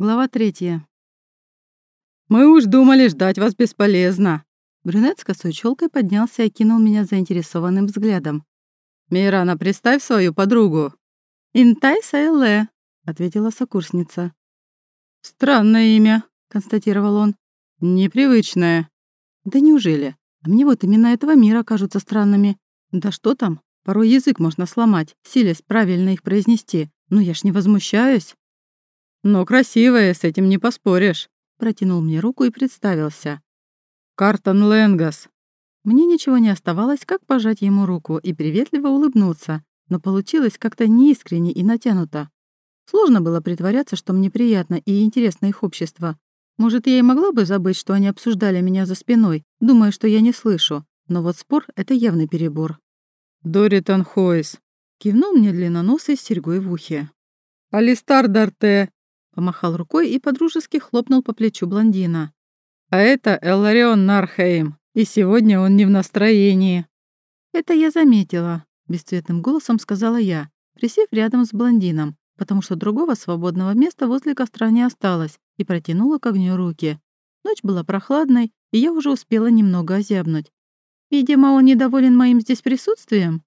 Глава третья. «Мы уж думали, ждать вас бесполезно». Брюнет с косой челкой поднялся и кинул меня заинтересованным взглядом. «Мирана, представь свою подругу». «Интай Сайле», — ответила сокурсница. «Странное имя», — констатировал он. «Непривычное». «Да неужели? А мне вот имена этого мира кажутся странными. Да что там? Порой язык можно сломать, силясь правильно их произнести. Ну я ж не возмущаюсь». «Но красивая, с этим не поспоришь», — протянул мне руку и представился. «Картон Ленгас». Мне ничего не оставалось, как пожать ему руку и приветливо улыбнуться, но получилось как-то неискренне и натянуто. Сложно было притворяться, что мне приятно и интересно их общество. Может, я и могла бы забыть, что они обсуждали меня за спиной, думая, что я не слышу, но вот спор — это явный перебор. «Доритан Хойс», — кивнул мне длинноносый с серьгой в ухе. «Алистар Дарте», Помахал рукой и подружески хлопнул по плечу блондина. «А это Элларион Нархейм, и сегодня он не в настроении». «Это я заметила», — бесцветным голосом сказала я, присев рядом с блондином, потому что другого свободного места возле костра не осталось, и протянула к огню руки. Ночь была прохладной, и я уже успела немного озябнуть. Видимо, он недоволен моим здесь присутствием.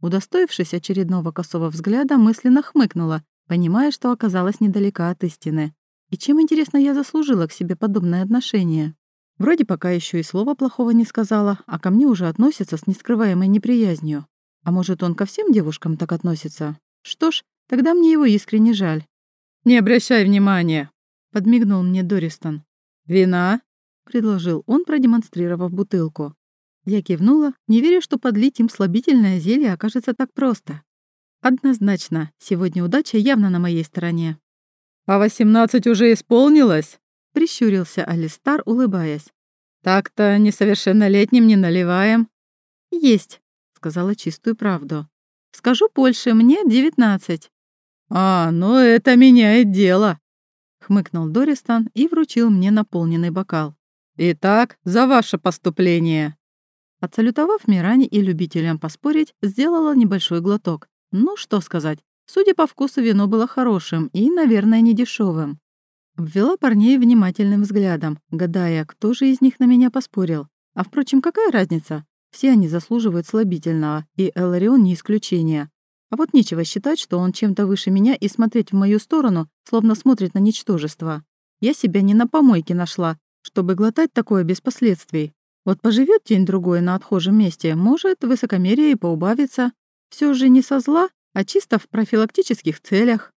Удостоившись очередного косого взгляда, мысленно хмыкнула понимая, что оказалась недалека от истины. И чем, интересно, я заслужила к себе подобное отношение? Вроде пока еще и слова плохого не сказала, а ко мне уже относятся с нескрываемой неприязнью. А может, он ко всем девушкам так относится? Что ж, тогда мне его искренне жаль. «Не обращай внимания», — подмигнул мне Дористон. «Вина?» — предложил он, продемонстрировав бутылку. Я кивнула, не веря, что подлить им слабительное зелье окажется так просто. Однозначно, сегодня удача явно на моей стороне. «А восемнадцать уже исполнилось?» — прищурился Алистар, улыбаясь. «Так-то несовершеннолетним не наливаем». «Есть», — сказала чистую правду. «Скажу больше, мне девятнадцать». «А, ну это меняет дело», — хмыкнул Дористан и вручил мне наполненный бокал. «Итак, за ваше поступление». Отсалютовав Миране и любителям поспорить, сделала небольшой глоток. Ну, что сказать. Судя по вкусу, вино было хорошим и, наверное, не дешевым. Обвела парней внимательным взглядом, гадая, кто же из них на меня поспорил. А впрочем, какая разница? Все они заслуживают слабительного, и Эларион не исключение. А вот нечего считать, что он чем-то выше меня и смотреть в мою сторону, словно смотрит на ничтожество. Я себя не на помойке нашла, чтобы глотать такое без последствий. Вот поживет день-другой на отхожем месте, может, высокомерие и поубавится, все же не со зла, а чисто в профилактических целях.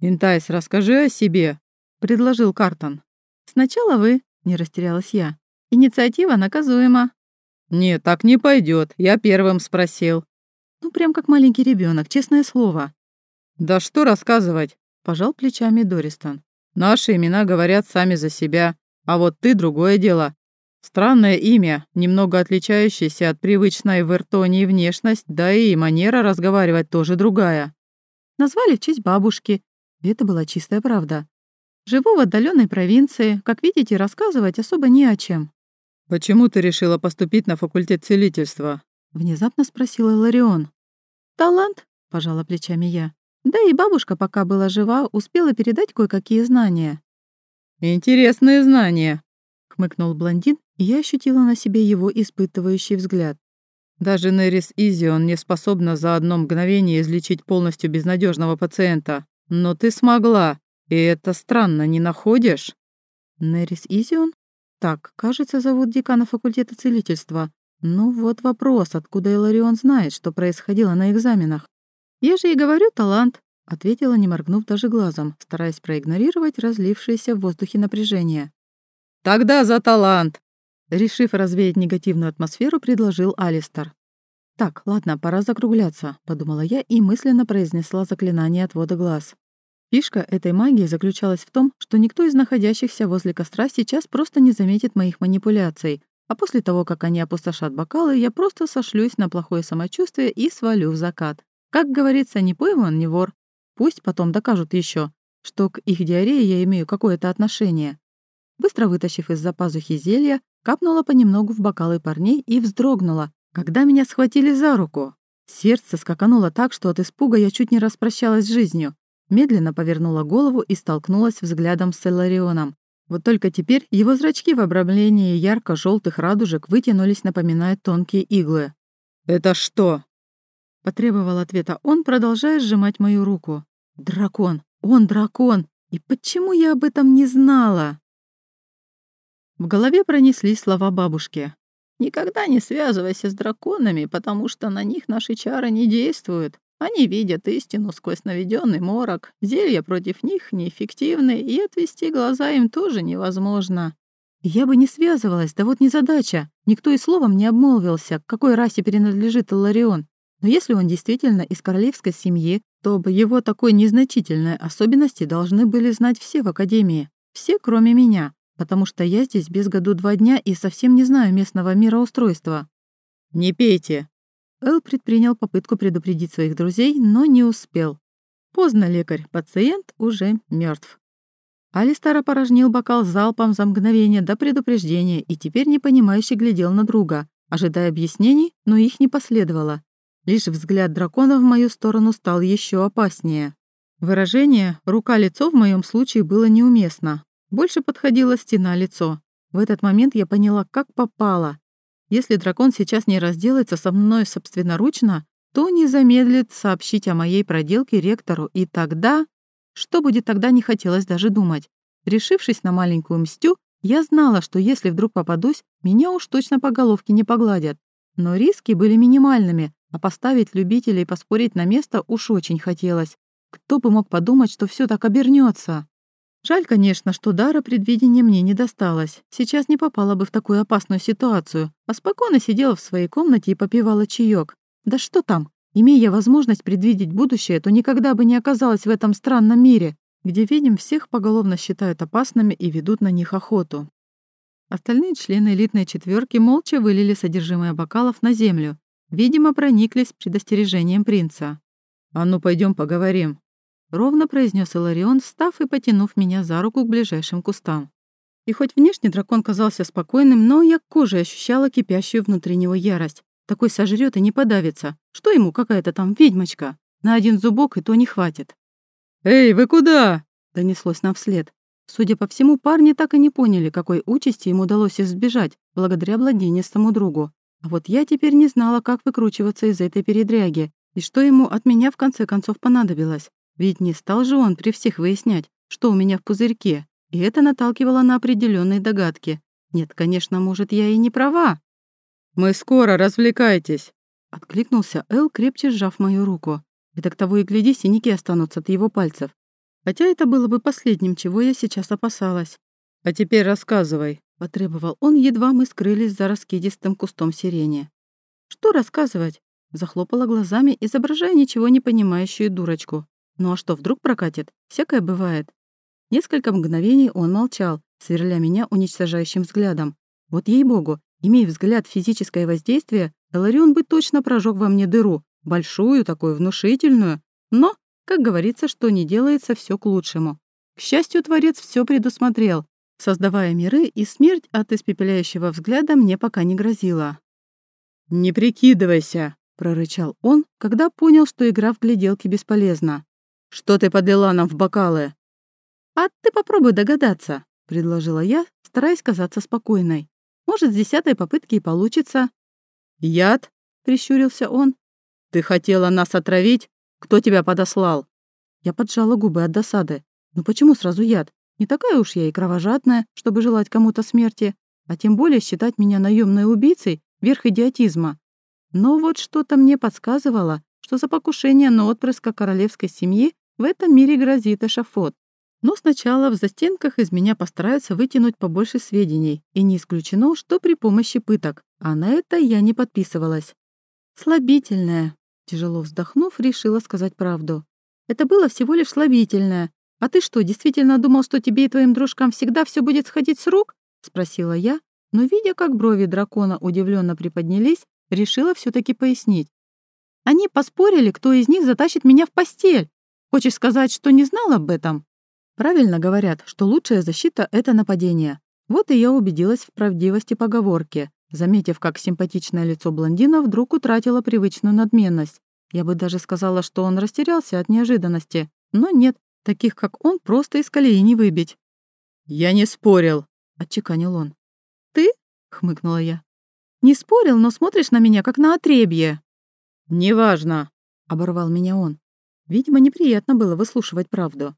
«Интайс, расскажи о себе», — предложил Картон. «Сначала вы», — не растерялась я. «Инициатива наказуема». «Нет, так не пойдет. Я первым спросил». «Ну, прям как маленький ребенок, честное слово». «Да что рассказывать?» — пожал плечами Дористон. «Наши имена говорят сами за себя, а вот ты другое дело. Странное имя, немного отличающееся от привычной в Эртонии внешность, да и манера разговаривать тоже другая. Назвали в честь бабушки. Это была чистая правда. Живу в отдаленной провинции, как видите, рассказывать особо не о чем. «Почему ты решила поступить на факультет целительства?» — внезапно спросила Ларион. «Талант», — пожала плечами я. «Да и бабушка, пока была жива, успела передать кое-какие знания». «Интересные знания», — хмыкнул блондин и я ощутила на себе его испытывающий взгляд. Даже Нерис Изион не способна за одно мгновение излечить полностью безнадежного пациента. Но ты смогла, и это странно, не находишь? Нерис Изион? Так, кажется, зовут декана факультета целительства. Ну вот вопрос, откуда Иларион знает, что происходило на экзаменах. Я же и говорю, талант, ответила, не моргнув даже глазом, стараясь проигнорировать разлившееся в воздухе напряжение. «Тогда за талант!» Решив развеять негативную атмосферу, предложил Алистер. «Так, ладно, пора закругляться», — подумала я и мысленно произнесла заклинание отвода глаз. Фишка этой магии заключалась в том, что никто из находящихся возле костра сейчас просто не заметит моих манипуляций, а после того, как они опустошат бокалы, я просто сошлюсь на плохое самочувствие и свалю в закат. Как говорится, не пойман, не вор. Пусть потом докажут еще, что к их диарее я имею какое-то отношение. Быстро вытащив из-за пазухи зелья, Капнула понемногу в бокалы парней и вздрогнула, когда меня схватили за руку. Сердце скакануло так, что от испуга я чуть не распрощалась с жизнью. медленно повернула голову и столкнулась взглядом с Эларионом. Вот только теперь его зрачки в обрамлении ярко желтых радужек вытянулись, напоминая тонкие иглы. «Это что?» Потребовал ответа он, продолжая сжимать мою руку. «Дракон! Он дракон! И почему я об этом не знала?» В голове пронеслись слова бабушки. «Никогда не связывайся с драконами, потому что на них наши чары не действуют. Они видят истину сквозь наведенный морок, зелья против них неэффективны, и отвести глаза им тоже невозможно. Я бы не связывалась, да вот не задача. Никто и словом не обмолвился, к какой расе принадлежит Ларион. Но если он действительно из королевской семьи, то бы его такой незначительной особенности должны были знать все в Академии. Все, кроме меня. Потому что я здесь без году два дня и совсем не знаю местного мироустройства. «Не пейте!» Эл предпринял попытку предупредить своих друзей, но не успел. Поздно, лекарь, пациент уже мертв. Алистар опорожнил бокал залпом за мгновение до предупреждения и теперь непонимающе глядел на друга, ожидая объяснений, но их не последовало. Лишь взгляд дракона в мою сторону стал еще опаснее. Выражение «рука-лицо» в моем случае было неуместно. Больше подходила стена-лицо. В этот момент я поняла, как попало. Если дракон сейчас не разделается со мной собственноручно, то не замедлит сообщить о моей проделке ректору, и тогда... Что будет тогда, не хотелось даже думать. Решившись на маленькую мстю, я знала, что если вдруг попадусь, меня уж точно по головке не погладят. Но риски были минимальными, а поставить любителей поспорить на место уж очень хотелось. Кто бы мог подумать, что все так обернется? Жаль, конечно, что дара предвидения мне не досталось. Сейчас не попала бы в такую опасную ситуацию, а спокойно сидела в своей комнате и попивала чаек. Да что там? Имея возможность предвидеть будущее, то никогда бы не оказалась в этом странном мире, где ведьм всех поголовно считают опасными и ведут на них охоту. Остальные члены элитной четверки молча вылили содержимое бокалов на землю. Видимо, прониклись предостережением принца. «А ну, пойдем поговорим», ровно произнес Иларион, встав и потянув меня за руку к ближайшим кустам. И хоть внешне дракон казался спокойным, но я кожей ощущала кипящую внутри него ярость. Такой сожрет и не подавится. Что ему какая-то там ведьмочка? На один зубок и то не хватит. «Эй, вы куда?» — донеслось нам вслед. Судя по всему, парни так и не поняли, какой участи им удалось избежать, благодаря бладенистому другу. А вот я теперь не знала, как выкручиваться из этой передряги, и что ему от меня в конце концов понадобилось. Ведь не стал же он при всех выяснять, что у меня в пузырьке, и это наталкивало на определенные догадки. Нет, конечно, может, я и не права. «Мы скоро, развлекайтесь!» Откликнулся Эл, крепче сжав мою руку. Это к того и гляди, синяки останутся от его пальцев. Хотя это было бы последним, чего я сейчас опасалась. «А теперь рассказывай», — потребовал он, едва мы скрылись за раскидистым кустом сирени. «Что рассказывать?» — захлопала глазами, изображая ничего не понимающую дурочку. Ну а что, вдруг прокатит? Всякое бывает. Несколько мгновений он молчал, сверля меня уничтожающим взглядом. Вот ей-богу, имея взгляд физическое воздействие, Эларион бы точно прожег во мне дыру, большую, такую внушительную. Но, как говорится, что не делается, все к лучшему. К счастью, Творец все предусмотрел, создавая миры, и смерть от испепеляющего взгляда мне пока не грозила. «Не прикидывайся!» — прорычал он, когда понял, что игра в гляделки бесполезна. Что ты подлила нам в бокалы?» «А ты попробуй догадаться», — предложила я, стараясь казаться спокойной. «Может, с десятой попытки и получится». «Яд?» — прищурился он. «Ты хотела нас отравить? Кто тебя подослал?» Я поджала губы от досады. «Ну почему сразу яд? Не такая уж я и кровожадная, чтобы желать кому-то смерти, а тем более считать меня наемной убийцей — верх идиотизма. Но вот что-то мне подсказывало, что за покушение на отпрыска королевской семьи в этом мире грозит эшафот. Но сначала в застенках из меня постараются вытянуть побольше сведений, и не исключено, что при помощи пыток, а на это я не подписывалась. «Слабительное», — тяжело вздохнув, решила сказать правду. «Это было всего лишь слабительное. А ты что, действительно думал, что тебе и твоим дружкам всегда все будет сходить с рук?» — спросила я, но, видя, как брови дракона удивленно приподнялись, решила все таки пояснить. «Они поспорили, кто из них затащит меня в постель, Хочешь сказать, что не знал об этом? Правильно говорят, что лучшая защита — это нападение. Вот и я убедилась в правдивости поговорки, заметив, как симпатичное лицо блондина вдруг утратило привычную надменность. Я бы даже сказала, что он растерялся от неожиданности, но нет, таких как он просто из колеи не выбить. «Я не спорил», — отчеканил он. «Ты?» — хмыкнула я. «Не спорил, но смотришь на меня, как на отребье». «Неважно», — оборвал меня он. Видимо, неприятно было выслушивать правду.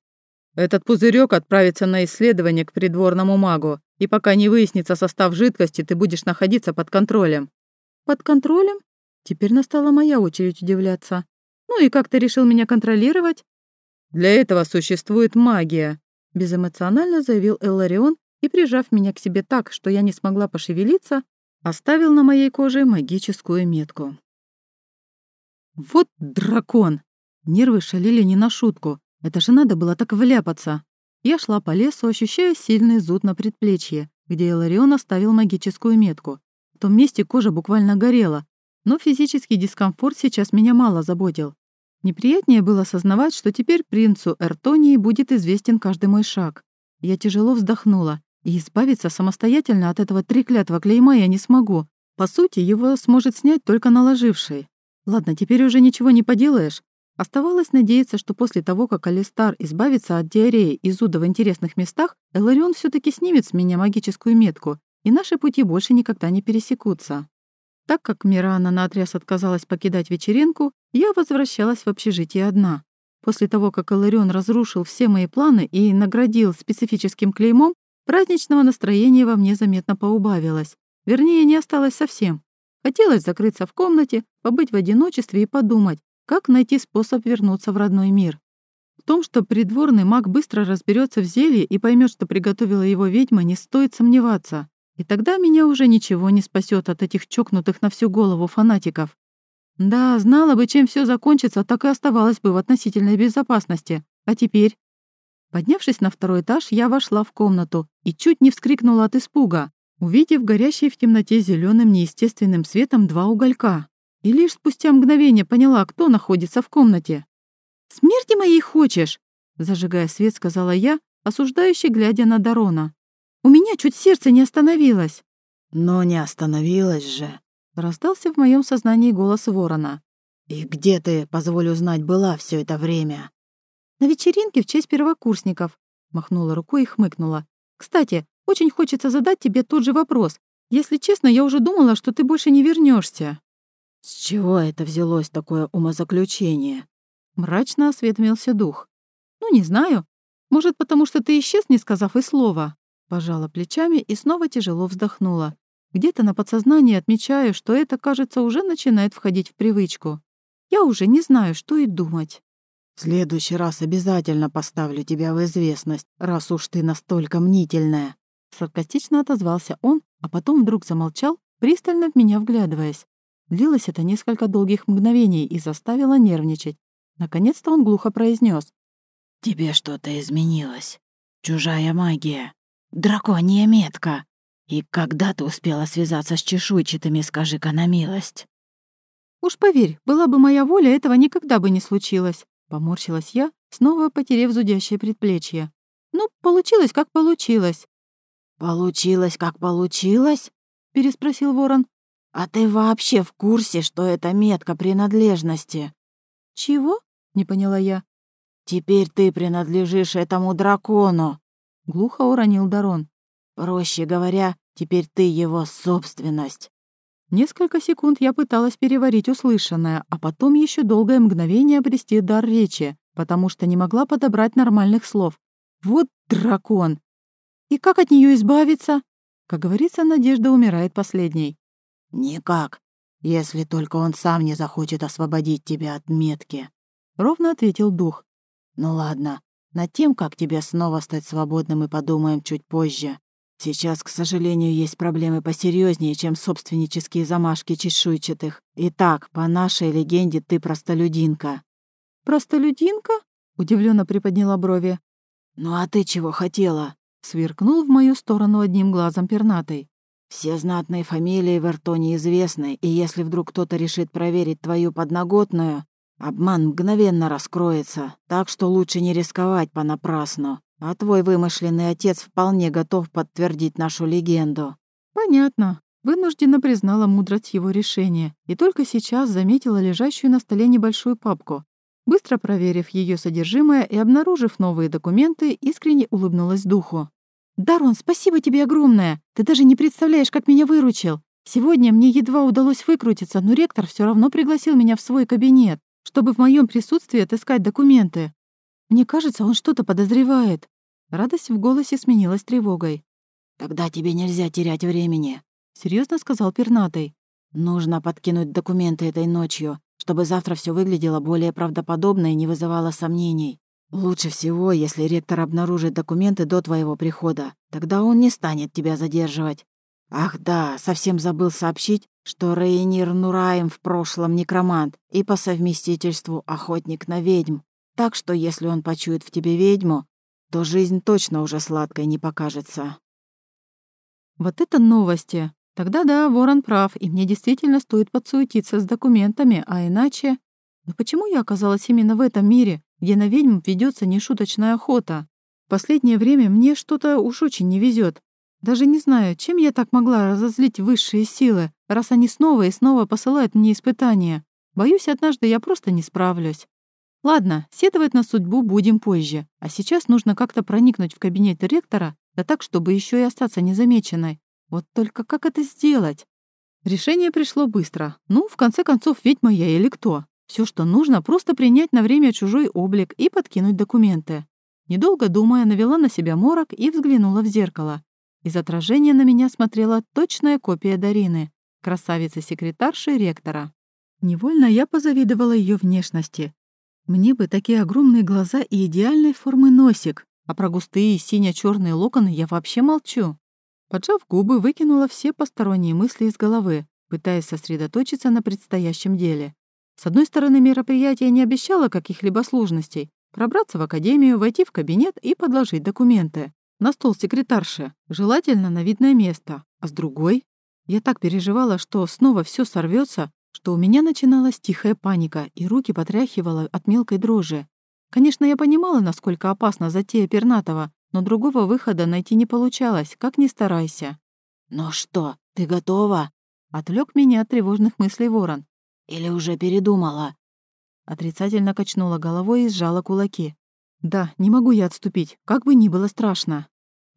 «Этот пузырек отправится на исследование к придворному магу, и пока не выяснится состав жидкости, ты будешь находиться под контролем». «Под контролем?» Теперь настала моя очередь удивляться. «Ну и как ты решил меня контролировать?» «Для этого существует магия», — безэмоционально заявил Элларион и, прижав меня к себе так, что я не смогла пошевелиться, оставил на моей коже магическую метку. Вот дракон! Нервы шалили не на шутку. Это же надо было так вляпаться. Я шла по лесу, ощущая сильный зуд на предплечье, где Эларион оставил магическую метку. В том месте кожа буквально горела, но физический дискомфорт сейчас меня мало заботил. Неприятнее было осознавать, что теперь принцу Эртонии будет известен каждый мой шаг. Я тяжело вздохнула, и избавиться самостоятельно от этого треклятого клейма я не смогу. По сути, его сможет снять только наложивший. Ладно, теперь уже ничего не поделаешь. Оставалось надеяться, что после того, как Алистар избавится от диареи и зуда в интересных местах, Эларион все таки снимет с меня магическую метку, и наши пути больше никогда не пересекутся. Так как Мирана наотрез отказалась покидать вечеринку, я возвращалась в общежитие одна. После того, как Эларион разрушил все мои планы и наградил специфическим клеймом, праздничного настроения во мне заметно поубавилось. Вернее, не осталось совсем. Хотелось закрыться в комнате, побыть в одиночестве и подумать, как найти способ вернуться в родной мир. В том, что придворный маг быстро разберется в зелье и поймет, что приготовила его ведьма, не стоит сомневаться. И тогда меня уже ничего не спасет от этих чокнутых на всю голову фанатиков. Да, знала бы, чем все закончится, так и оставалась бы в относительной безопасности. А теперь? Поднявшись на второй этаж, я вошла в комнату и чуть не вскрикнула от испуга, увидев горящие в темноте зеленым неестественным светом два уголька. И лишь спустя мгновение поняла, кто находится в комнате. «Смерти моей хочешь?» Зажигая свет, сказала я, осуждающе глядя на Дарона. У меня чуть сердце не остановилось. Но не остановилось же. Раздался в моем сознании голос ворона. И где ты, позволю знать, была все это время? На вечеринке в честь первокурсников. Махнула рукой и хмыкнула. Кстати, очень хочется задать тебе тот же вопрос. Если честно, я уже думала, что ты больше не вернешься. С чего это взялось такое умозаключение? Мрачно осведомился дух. Ну, не знаю. Может, потому что ты исчез, не сказав и слова. Пожала плечами и снова тяжело вздохнула. Где-то на подсознании отмечаю, что это, кажется, уже начинает входить в привычку. Я уже не знаю, что и думать. «В следующий раз обязательно поставлю тебя в известность, раз уж ты настолько мнительная». Саркастично отозвался он, а потом вдруг замолчал, пристально в меня вглядываясь. Длилось это несколько долгих мгновений и заставило нервничать. Наконец-то он глухо произнес: «Тебе что-то изменилось. Чужая магия. Драконья метка. И когда ты успела связаться с чешуйчатыми, скажи-ка на милость?» «Уж поверь, была бы моя воля, этого никогда бы не случилось», — поморщилась я, снова потеряв зудящее предплечье. «Ну, получилось, как получилось». «Получилось, как получилось?» — переспросил ворон. «А ты вообще в курсе, что это метка принадлежности?» «Чего?» — не поняла я. «Теперь ты принадлежишь этому дракону», — глухо уронил Дарон. «Проще говоря, теперь ты его собственность». Несколько секунд я пыталась переварить услышанное, а потом еще долгое мгновение обрести дар речи, потому что не могла подобрать нормальных слов. Вот дракон! И как от нее избавиться? Как говорится, надежда умирает последней. «Никак, если только он сам не захочет освободить тебя от метки», — ровно ответил дух. «Ну ладно, над тем, как тебе снова стать свободным, и подумаем чуть позже. Сейчас, к сожалению, есть проблемы посерьезнее, чем собственнические замашки чешуйчатых. Итак, по нашей легенде, ты простолюдинка». «Простолюдинка?» — удивленно приподняла брови. «Ну а ты чего хотела?» — сверкнул в мою сторону одним глазом пернатый. «Все знатные фамилии в Эртоне известны, и если вдруг кто-то решит проверить твою подноготную, Обман мгновенно раскроется, так что лучше не рисковать понапрасну. А твой вымышленный отец вполне готов подтвердить нашу легенду». «Понятно», Вынужденно признала мудрость его решения и только сейчас заметила лежащую на столе небольшую папку. Быстро проверив ее содержимое и обнаружив новые документы, искренне улыбнулась духу. «Дарон, спасибо тебе огромное! Ты даже не представляешь, как меня выручил! Сегодня мне едва удалось выкрутиться, но ректор все равно пригласил меня в свой кабинет, чтобы в моем присутствии отыскать документы. Мне кажется, он что-то подозревает». Радость в голосе сменилась тревогой. «Тогда тебе нельзя терять времени», — серьезно сказал пернатый. «Нужно подкинуть документы этой ночью, чтобы завтра все выглядело более правдоподобно и не вызывало сомнений. Лучше всего, если ректор обнаружит документы до твоего прихода. Тогда он не станет тебя задерживать. Ах да, совсем забыл сообщить, что Рейнир Нураем в прошлом некромант и по совместительству охотник на ведьм. Так что если он почует в тебе ведьму, то жизнь точно уже сладкой не покажется. Вот это новости! Тогда да, Ворон прав, и мне действительно стоит подсуетиться с документами, а иначе... Но почему я оказалась именно в этом мире, где на ведьм ведется нешуточная охота? Последнее время мне что-то уж очень не везет. Даже не знаю, чем я так могла разозлить высшие силы, раз они снова и снова посылают мне испытания. Боюсь, однажды я просто не справлюсь. Ладно, сетовать на судьбу будем позже, а сейчас нужно как-то проникнуть в кабинет ректора, да так, чтобы еще и остаться незамеченной. Вот только как это сделать? Решение пришло быстро. Ну, в конце концов, ведьма я или кто? Все, что нужно, просто принять на время чужой облик и подкинуть документы. Недолго думая, навела на себя морок и взглянула в зеркало. Из отражения на меня смотрела точная копия Дарины, красавицы-секретарши ректора. Невольно я позавидовала ее внешности. Мне бы такие огромные глаза и идеальной формы носик, а про густые сине черные локоны я вообще молчу. Поджав губы, выкинула все посторонние мысли из головы, пытаясь сосредоточиться на предстоящем деле. С одной стороны, мероприятие не обещало каких-либо сложностей. Пробраться в академию, войти в кабинет и подложить документы. На стол секретарши, желательно на видное место. А с другой, я так переживала, что снова все сорвется, что у меня начиналась тихая паника и руки потряхивала от мелкой дрожи. Конечно, я понимала, насколько опасна затея Пернатова, но другого выхода найти не получалось, как ни старайся. «Ну что, ты готова?» — отвлек меня от тревожных мыслей ворон. «Или уже передумала?» Отрицательно качнула головой и сжала кулаки. «Да, не могу я отступить, как бы ни было страшно.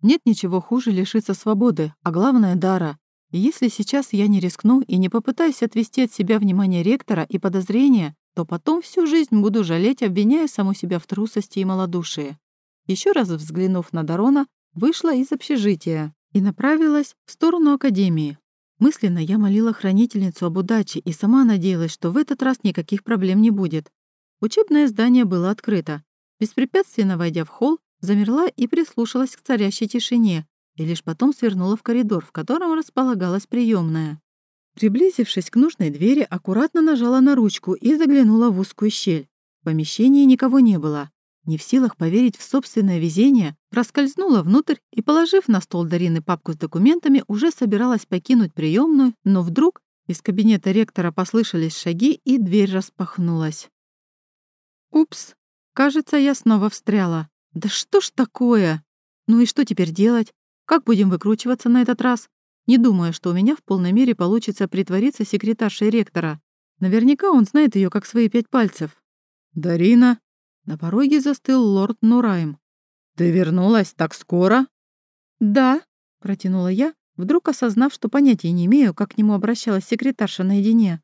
Нет ничего хуже лишиться свободы, а главное — дара. Если сейчас я не рискну и не попытаюсь отвести от себя внимание ректора и подозрения, то потом всю жизнь буду жалеть, обвиняя саму себя в трусости и малодушии. Еще раз взглянув на Дарона, вышла из общежития и направилась в сторону академии. Мысленно я молила хранительницу об удаче и сама надеялась, что в этот раз никаких проблем не будет. Учебное здание было открыто. Беспрепятственно войдя в холл, замерла и прислушалась к царящей тишине, и лишь потом свернула в коридор, в котором располагалась приемная. Приблизившись к нужной двери, аккуратно нажала на ручку и заглянула в узкую щель. В помещении никого не было. Не в силах поверить в собственное везение, проскользнула внутрь и, положив на стол Дарины папку с документами, уже собиралась покинуть приемную, но вдруг из кабинета ректора послышались шаги, и дверь распахнулась. «Упс, кажется, я снова встряла. Да что ж такое? Ну и что теперь делать? Как будем выкручиваться на этот раз? Не думаю, что у меня в полной мере получится притвориться секретаршей ректора. Наверняка он знает ее как свои пять пальцев. «Дарина!» На пороге застыл лорд Нурайм. «Ты вернулась так скоро?» «Да», — протянула я, вдруг осознав, что понятия не имею, как к нему обращалась секретарша наедине.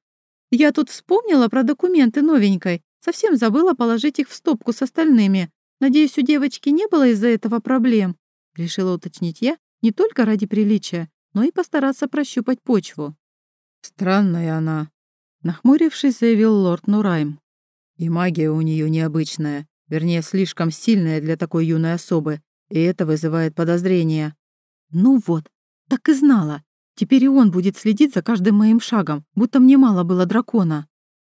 «Я тут вспомнила про документы новенькой, совсем забыла положить их в стопку с остальными. Надеюсь, у девочки не было из-за этого проблем?» Решила уточнить я, не только ради приличия, но и постараться прощупать почву. «Странная она», — нахмурившись, заявил лорд Нурайм. И магия у нее необычная, вернее, слишком сильная для такой юной особы, и это вызывает подозрения. Ну вот, так и знала. Теперь и он будет следить за каждым моим шагом, будто мне мало было дракона.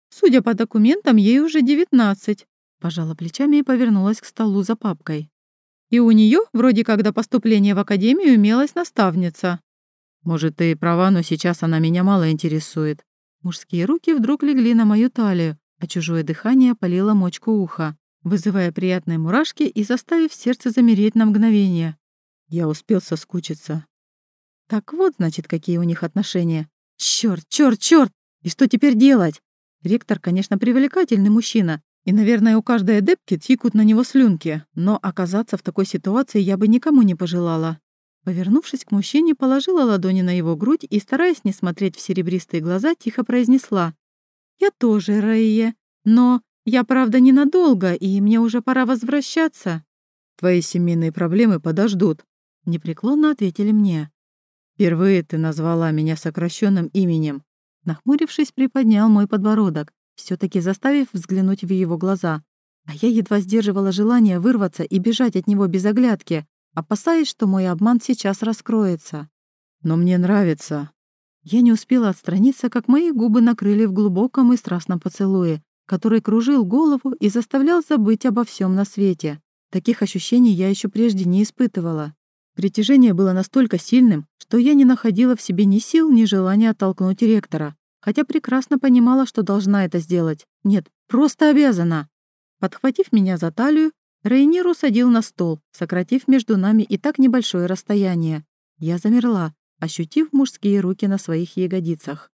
Судя по документам, ей уже девятнадцать. Пожала плечами и повернулась к столу за папкой. И у нее, вроде как до поступления в академию, имелась наставница. Может, ты и права, но сейчас она меня мало интересует. Мужские руки вдруг легли на мою талию, а чужое дыхание опалило мочку уха, вызывая приятные мурашки и заставив сердце замереть на мгновение. Я успел соскучиться. Так вот, значит, какие у них отношения. Чёрт, чёрт, чёрт! И что теперь делать? Ректор, конечно, привлекательный мужчина, И, наверное, у каждой адепки тикут на него слюнки, но оказаться в такой ситуации я бы никому не пожелала. Повернувшись к мужчине, положила ладони на его грудь и, стараясь не смотреть в серебристые глаза, тихо произнесла. «Я тоже, Раия, но я, правда, ненадолго, и мне уже пора возвращаться». «Твои семейные проблемы подождут», — непреклонно ответили мне. «Впервые ты назвала меня сокращенным именем». Нахмурившись, приподнял мой подбородок, все таки заставив взглянуть в его глаза. А я едва сдерживала желание вырваться и бежать от него без оглядки, опасаясь, что мой обман сейчас раскроется. «Но мне нравится». Я не успела отстраниться, как мои губы накрыли в глубоком и страстном поцелуе, который кружил голову и заставлял забыть обо всем на свете. Таких ощущений я еще прежде не испытывала. Притяжение было настолько сильным, что я не находила в себе ни сил, ни желания оттолкнуть ректора, хотя прекрасно понимала, что должна это сделать. Нет, просто обязана. Подхватив меня за талию, Рейнир усадил на стол, сократив между нами и так небольшое расстояние. Я замерла, ощутив мужские руки на своих ягодицах.